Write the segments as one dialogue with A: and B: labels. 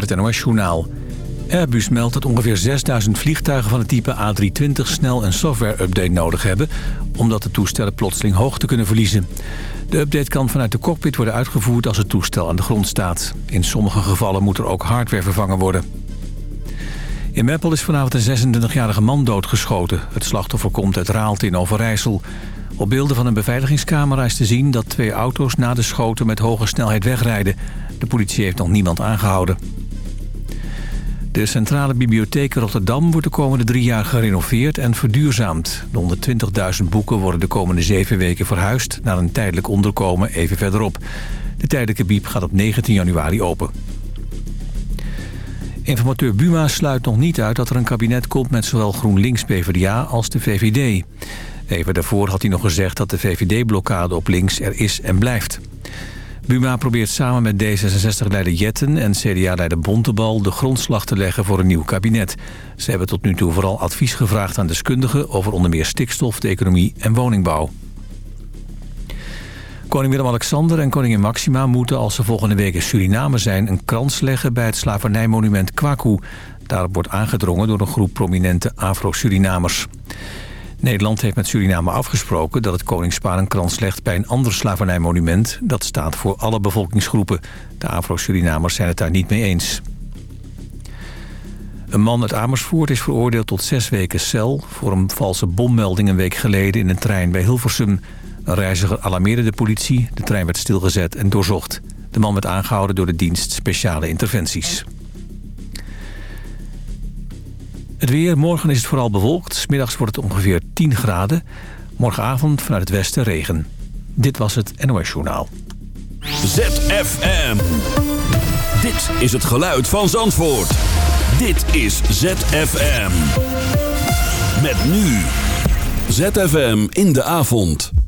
A: met het NOS-journaal. Airbus meldt dat ongeveer 6000 vliegtuigen van het type A320 snel een software-update nodig hebben... omdat de toestellen plotseling hoogte kunnen verliezen. De update kan vanuit de cockpit worden uitgevoerd als het toestel aan de grond staat. In sommige gevallen moet er ook hardware vervangen worden. In Meppel is vanavond een 26-jarige man doodgeschoten. Het slachtoffer komt uit Raalte in Overijssel. Op beelden van een beveiligingscamera is te zien dat twee auto's na de schoten met hoge snelheid wegrijden. De politie heeft nog niemand aangehouden. De Centrale Bibliotheek Rotterdam wordt de komende drie jaar gerenoveerd en verduurzaamd. De 120.000 boeken worden de komende zeven weken verhuisd naar een tijdelijk onderkomen even verderop. De tijdelijke bieb gaat op 19 januari open. Informateur Buma sluit nog niet uit dat er een kabinet komt met zowel GroenLinks-PVDA als de VVD. Even daarvoor had hij nog gezegd dat de VVD-blokkade op links er is en blijft. Buma probeert samen met D66-leider Jetten en CDA-leider Bontebal... de grondslag te leggen voor een nieuw kabinet. Ze hebben tot nu toe vooral advies gevraagd aan deskundigen... over onder meer stikstof, de economie en woningbouw. Koning Willem-Alexander en koningin Maxima moeten als ze volgende week in Suriname zijn... een krans leggen bij het slavernijmonument Kwaku. Daarop wordt aangedrongen door een groep prominente Afro-Surinamers. Nederland heeft met Suriname afgesproken dat het koningspaar een krans legt bij een ander slavernijmonument. Dat staat voor alle bevolkingsgroepen. De Afro-Surinamers zijn het daar niet mee eens. Een man uit Amersfoort is veroordeeld tot zes weken cel... voor een valse bommelding een week geleden in een trein bij Hilversum. Een reiziger alarmeerde de politie, de trein werd stilgezet en doorzocht. De man werd aangehouden door de dienst Speciale Interventies. Het weer, morgen is het vooral bewolkt. Smiddags wordt het ongeveer 10 graden. Morgenavond vanuit het westen regen. Dit was het NOS Journaal.
B: ZFM. Dit is het geluid van Zandvoort. Dit is ZFM. Met nu. ZFM in de avond.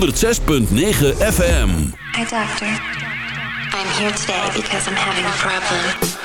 C: 106.9 FM.
D: Hi, doctor. I'm here today because I'm having a problem.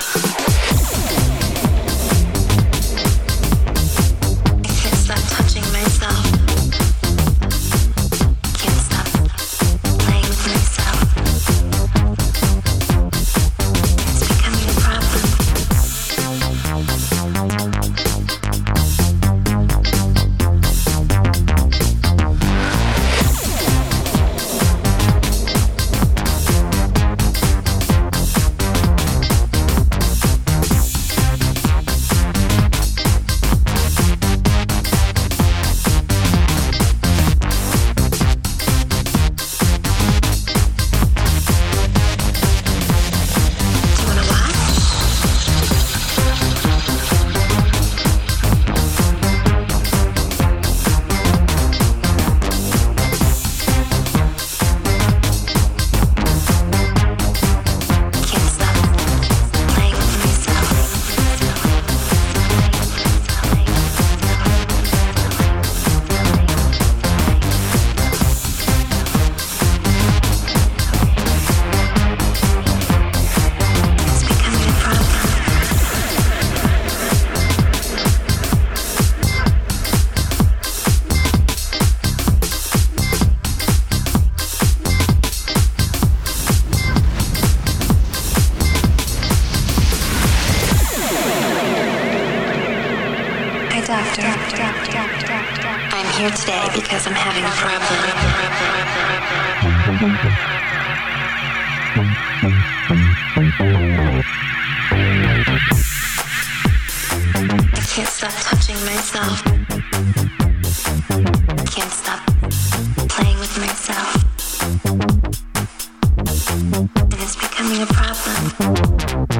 E: your problem.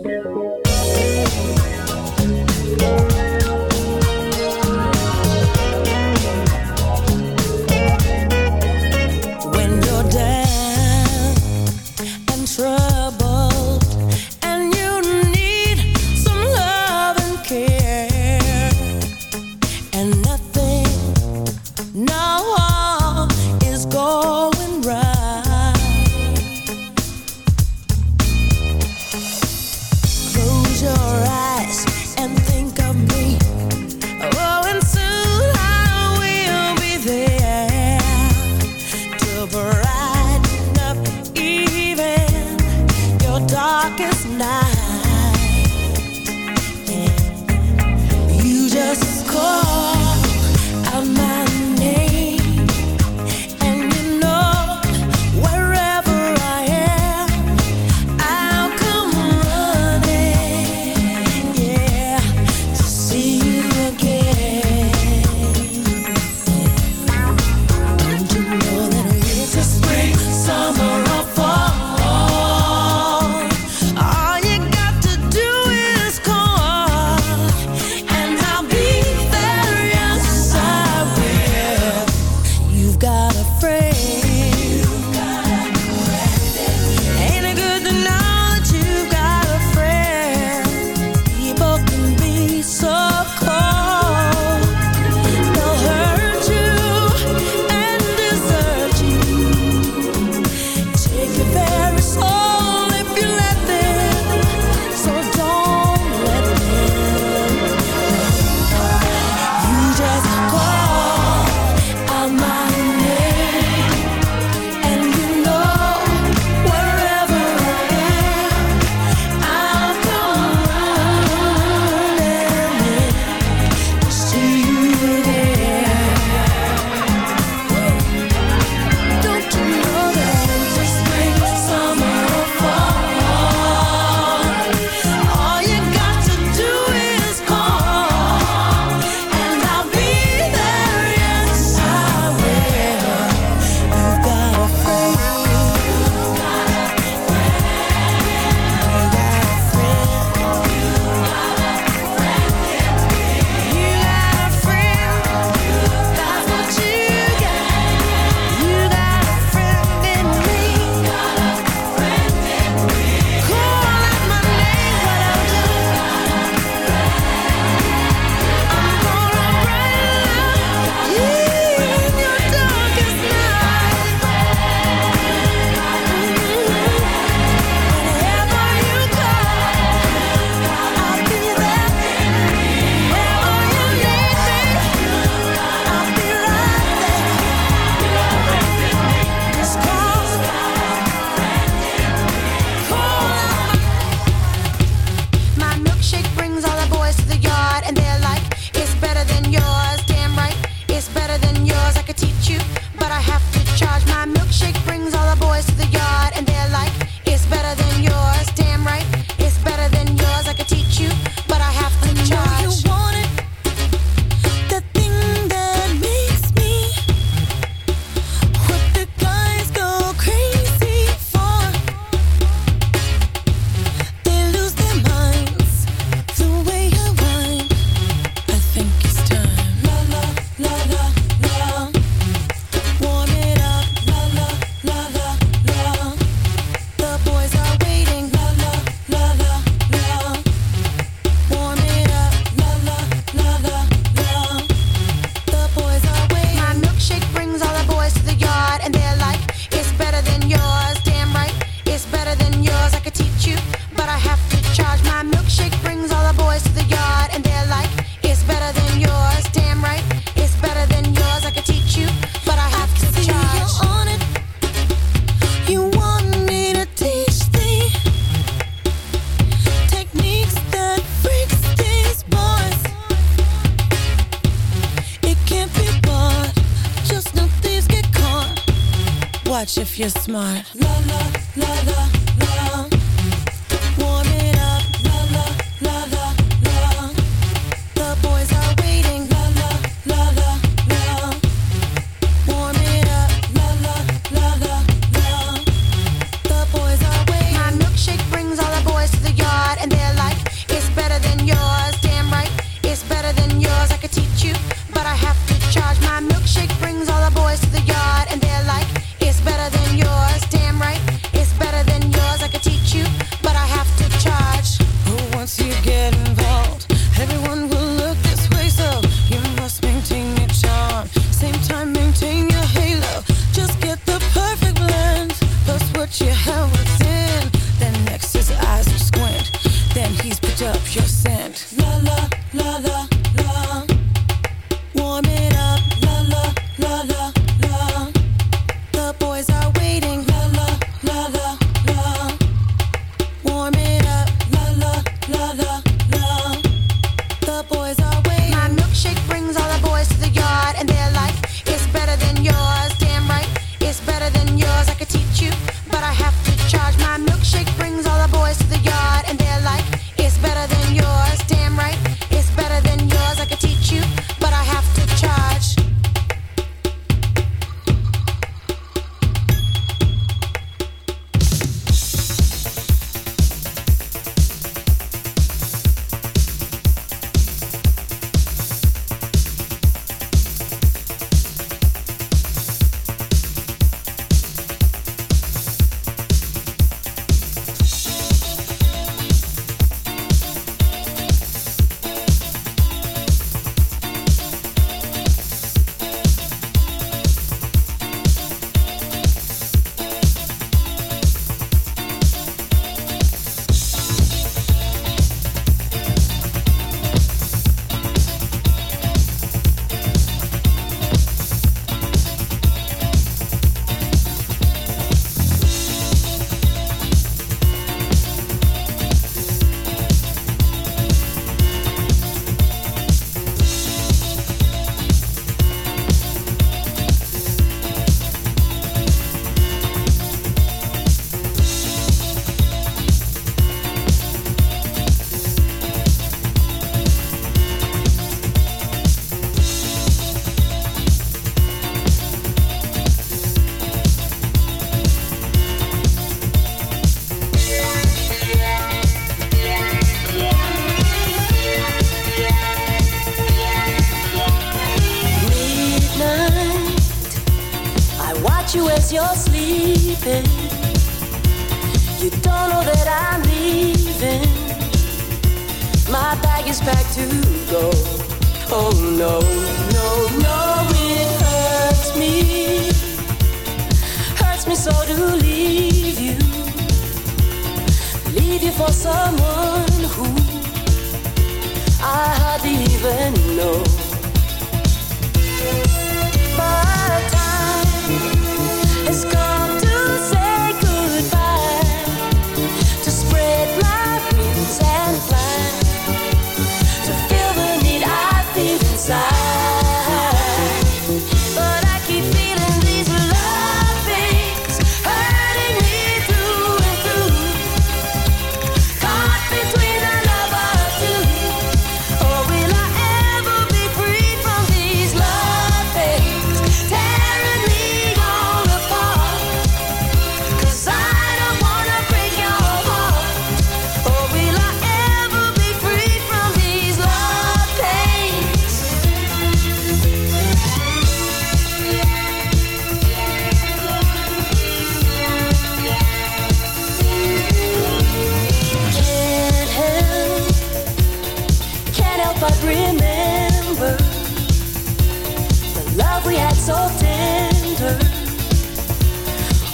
B: We had so tender.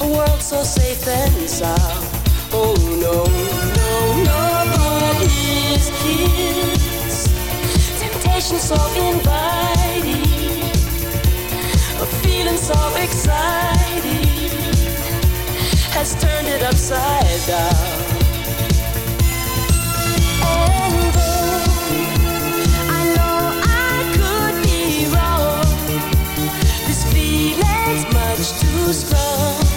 B: A world so safe and sound. Oh no, no, no, but his kiss, temptation so inviting, a feeling so exciting has turned it upside down. too strong.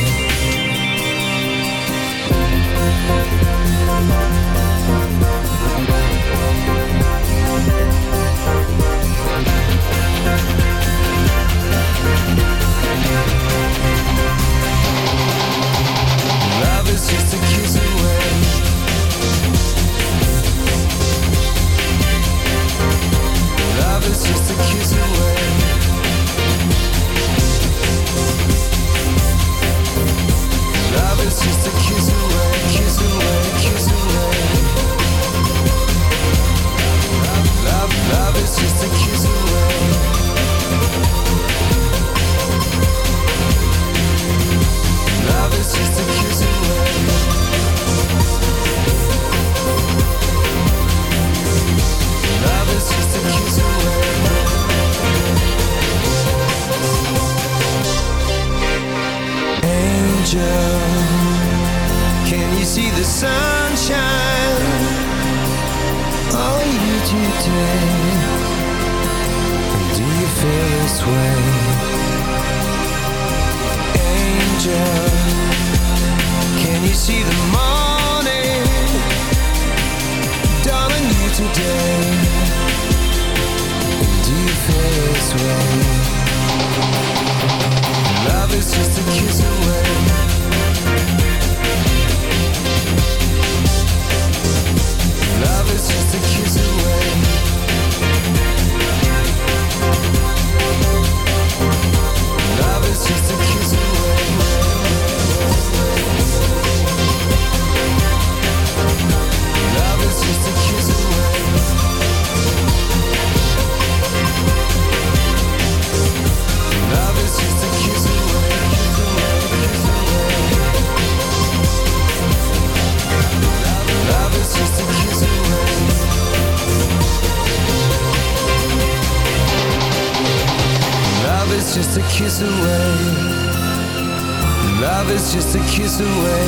F: just a kiss away.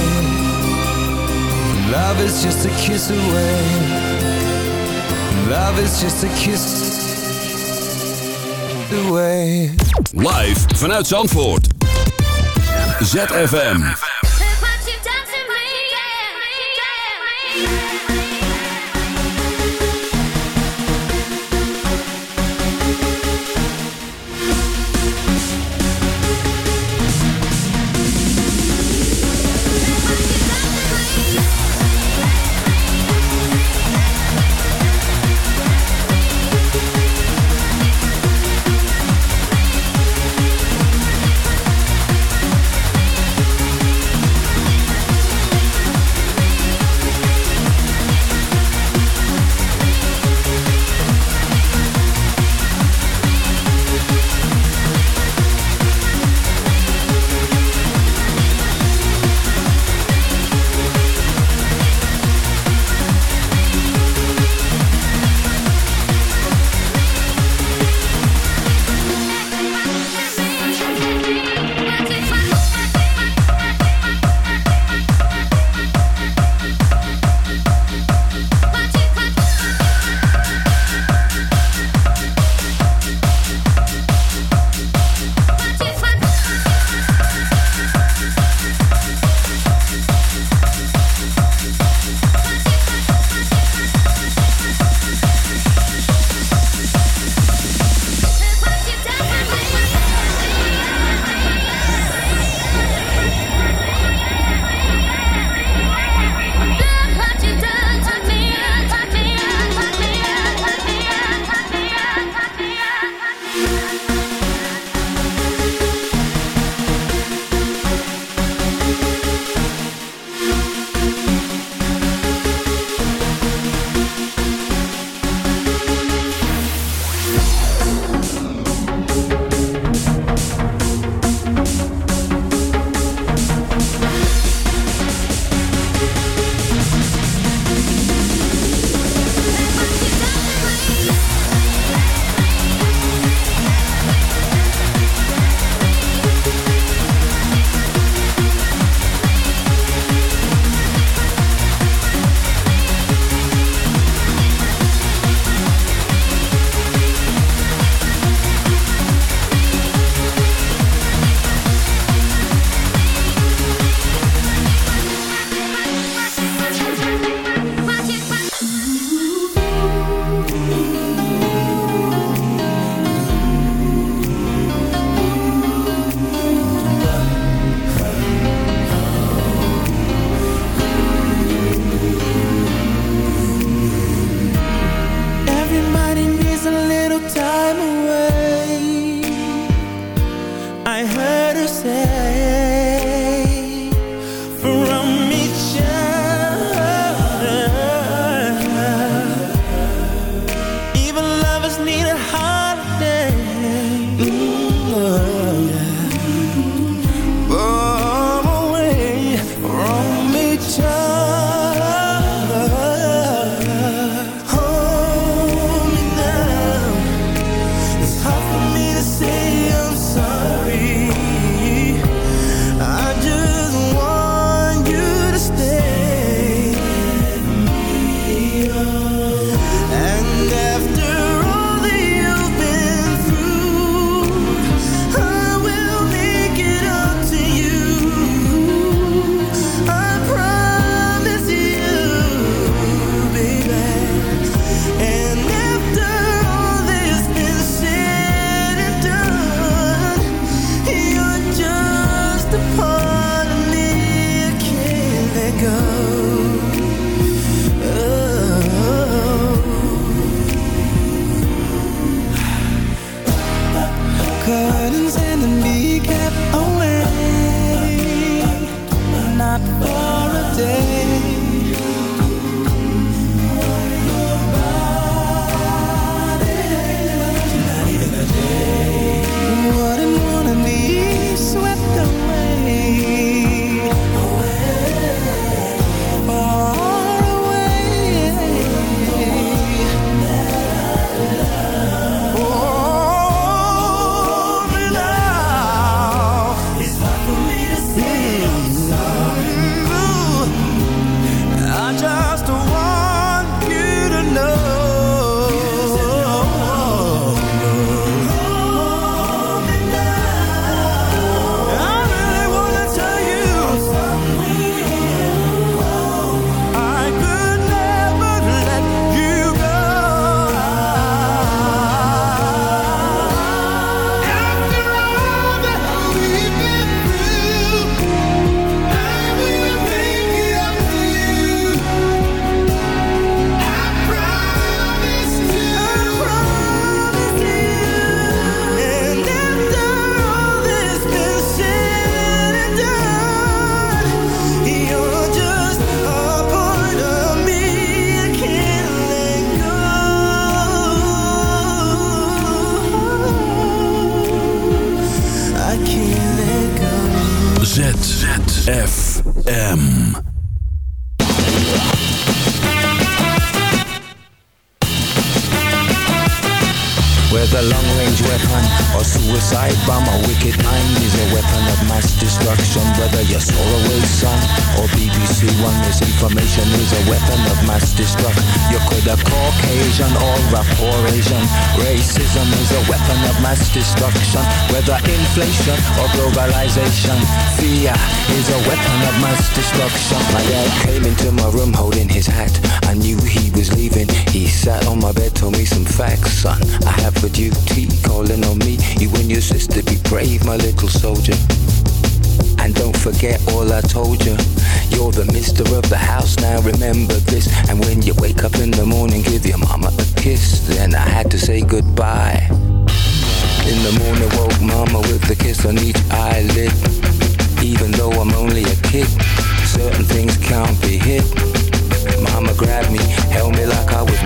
F: Love is just a kiss away. Love is just a kiss away.
C: Live vanuit Zandvoort. ZFM.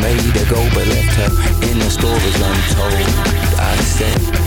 G: made a go
H: but left her in the stories untold. I said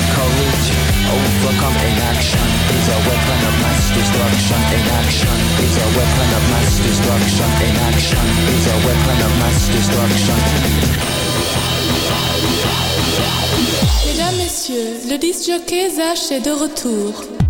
H: courage, overcome inaction is a weapon of mass destruction. Inaction is a weapon of mass destruction. Inaction is a weapon of mass destruction.
I: Mesdames, Messieurs, le disc jockey Zach est de retour.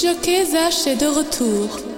I: Monsieur Kézach est de retour.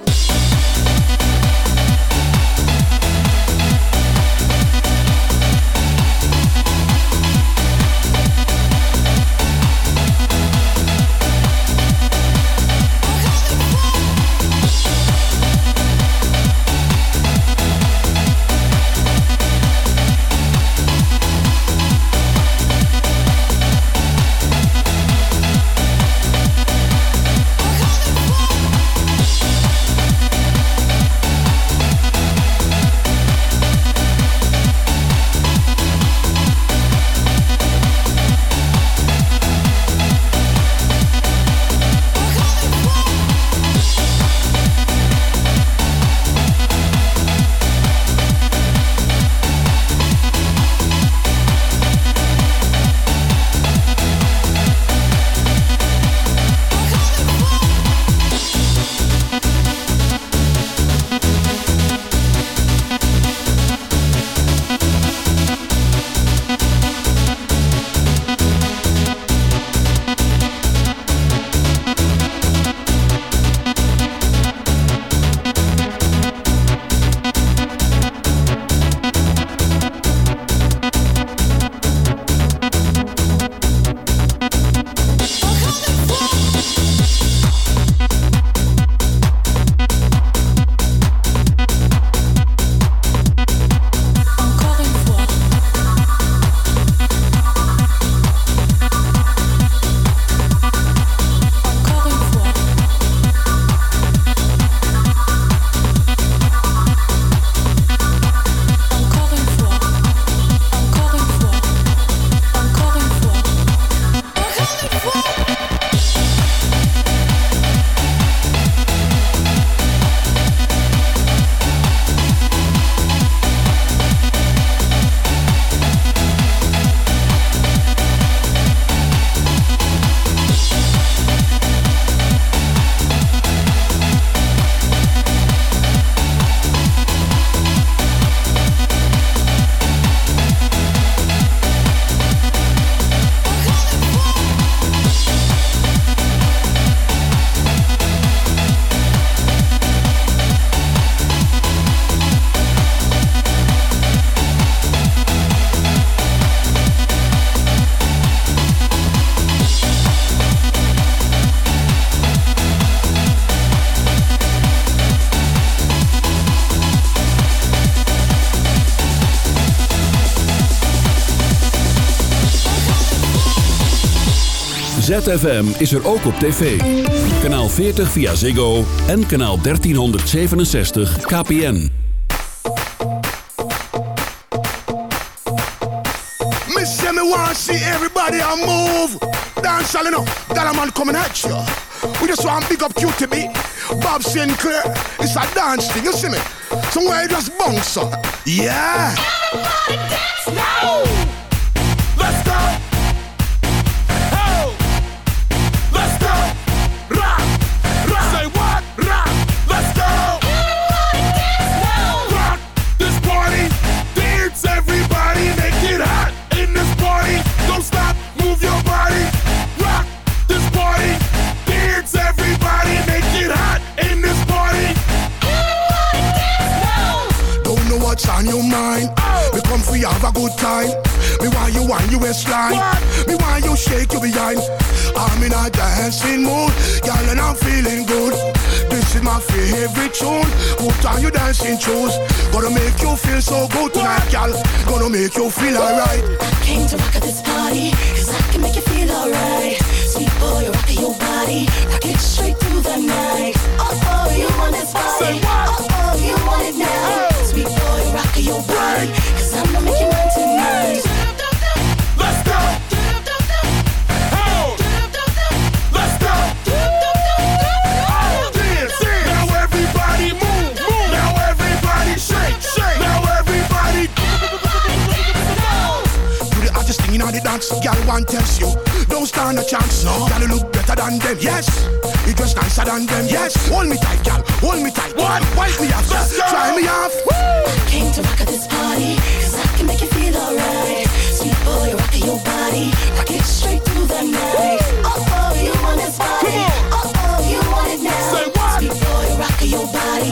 B: ZFM is er ook op tv. Kanaal 40 via Ziggo en kanaal 1367 KPN.
J: Me say me want see everybody a move. Dance all enough. That a man coming at you. We just want big up QTB. Bob Sinclair. It's a dance thing, you see me? Somewhere you just bounce up. Yeah. Everybody dance now. What's on your mind. Oh. We come for you have a good time. Me want you want you waistline. Me want you shake your behind. I'm in a dancing mood, girl, and I'm feeling good. This is my favorite tune. Put on your dancing shoes. Gonna make you feel so good tonight, girl. Gonna make you feel alright.
K: I Came to rock at this party, cause I can make you feel alright. Sweet boy, rock your body, rock it straight through the night. Oh, oh, you want this body? Cause I'm gonna make you tonight.
J: Let's go. Let's go. Oh, dance, dance. Now everybody move, move. Now everybody shake, shake. Now everybody. You the thing the dance, girl. One tells you, don't stand a chance. No, look better than them. Yes, you dress nicer than them. Yes, hold me tight, girl. Hold me tight. What? Wipe me off, Let's try me off.
K: Came to rock at this party, cause I can make you feel alright. Sweet boy, rock your body, rock it straight through the night. Oh, oh, you want this body? Oh, oh, you want it now?
J: Say what?
K: Sweet boy, rock your body,